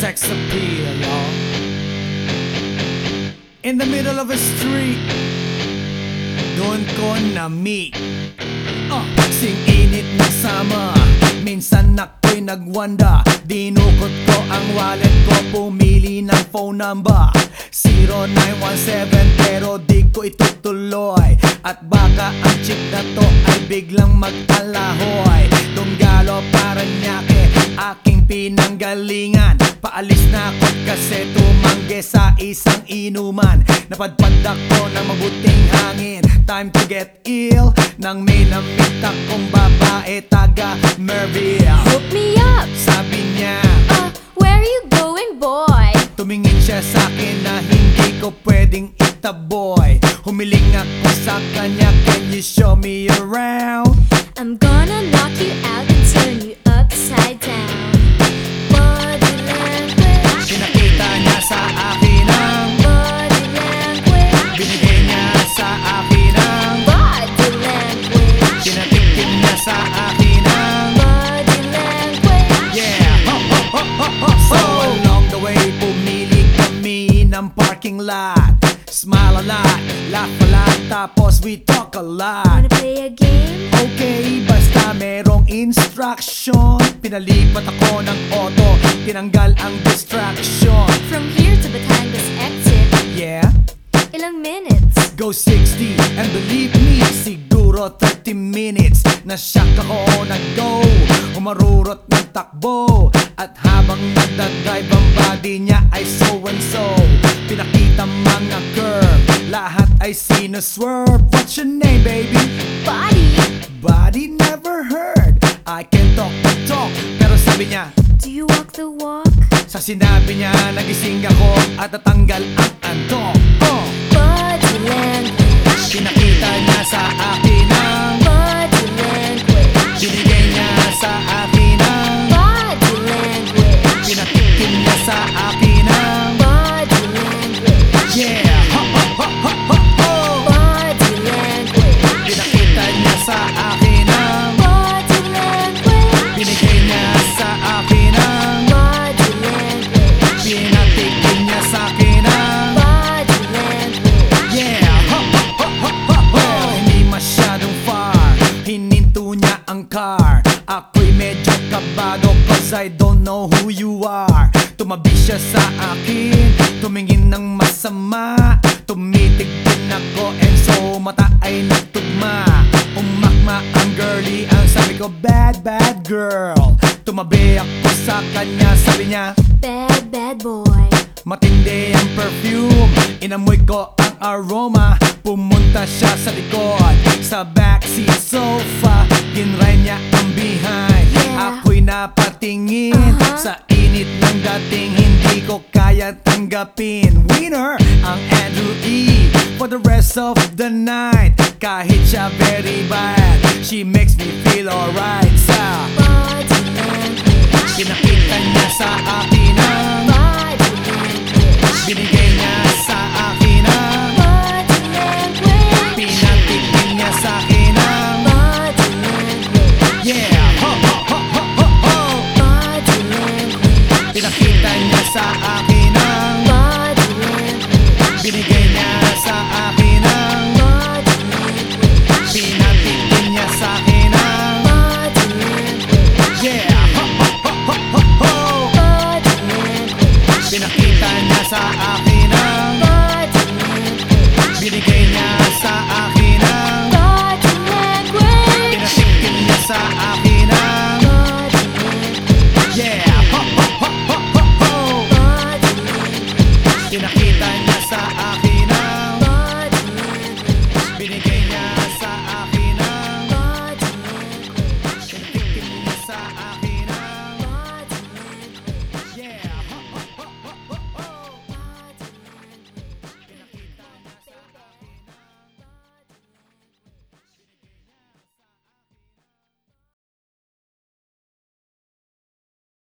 sex appeal, y'all. In the middle of a street, doon ko na-meet. Uh, sing init na sama. Minsan ako'y nagwanda. Dinukot ko ang wallet ko Pumili ng phone number. 0917 Pero di ko itutuloy. At baka ang chick na to Ay biglang mag-alahoy pinanggalingan Paalis na ako kasi tumangge sa isang inuman Napadpad ako ng mabuting hangin Time to get ill Nang may namit akong babae taga Merville Hook me up! Sabi niya Uh, where are you going, boy? Tumingin siya sa akin na hindi ko pwedeng itaboy Humiling ako sa kanya Can you show me around? I'm gonna knock you out along the way, pumili kami ng parking lot. Smile a lot, laugh a lot, tapos we talk a lot. Wanna play a game? Okay, basta merong instruction. Pinalipat ako ng auto, tinanggal ang distraction. From here to Batangas exit, Yeah, ilang minutes? go 60 And believe me, siguro 30 minutes. Na-shock ako nag-go. Umarurot ng takbo At habang nagdadrive ang body niya ay so and so Pinakita mga curve Lahat ay sinuswerve What's your name baby? Body! Body never heard I can talk the talk Pero sabi niya Do you walk the walk? Sa sinabi niya nagising ako At natanggal ang antok oh. Body language, Pinakita niya sa akin ang siya sa akin Tumingin ng masama Tumitig din ako And so mata ay nagtugma Umakma ang girly Ang sabi ko bad bad girl Tumabi ako sa kanya Sabi niya Bad, bad boy. Matindi ang perfume Inamoy ko ang aroma Pumunta siya sa likod Sa backseat sofa Ginray niya ang behind Yeah. Ako'y napatingin Uh-huh. Sa init ng dating Hindi ko kaya tanggapin. Winner ang Andrew E. For the rest of the night. Kahit siya very bad She makes me feel alright. Sa pinakita niya sa akin ang side.